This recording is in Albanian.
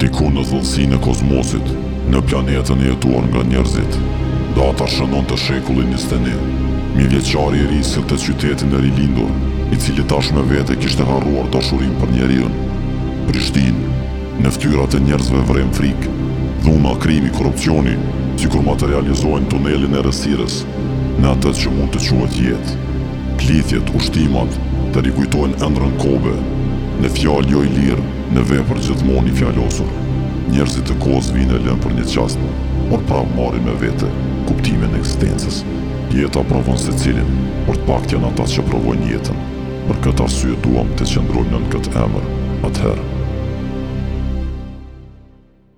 Diku në thellësinë e kozmosit, në planetën e jetuar nga njerëzit, data shënonte shekullin njëzet e një. Mijëvjeçari i ri sillte qytetin e rilindur, i cili tash me vete kishte harruar dashurinë për njeriun. Prishtinë. Në fytyrat e njerëzve vëren frikë. Dhuna, krimi, korrupsioni, sikur materializojnë tunelin e errësirës, në atë që mund të quhet jetë. Klithjet, ushtimat, të rikujtojnë ëndrrën kobe, në fjalë jo i lirë, në vepër gjithmonë i fjalosur. Njerëzit e kohës vijnë e lënë për një çast, por prapë marrin me vete kuptimin e ekzistencës. Jeta provon secilin, por të paktë janë ata që provojnë jetën. Për këtë arsye duam të qëndrojmë nën këtë emër, atëherë.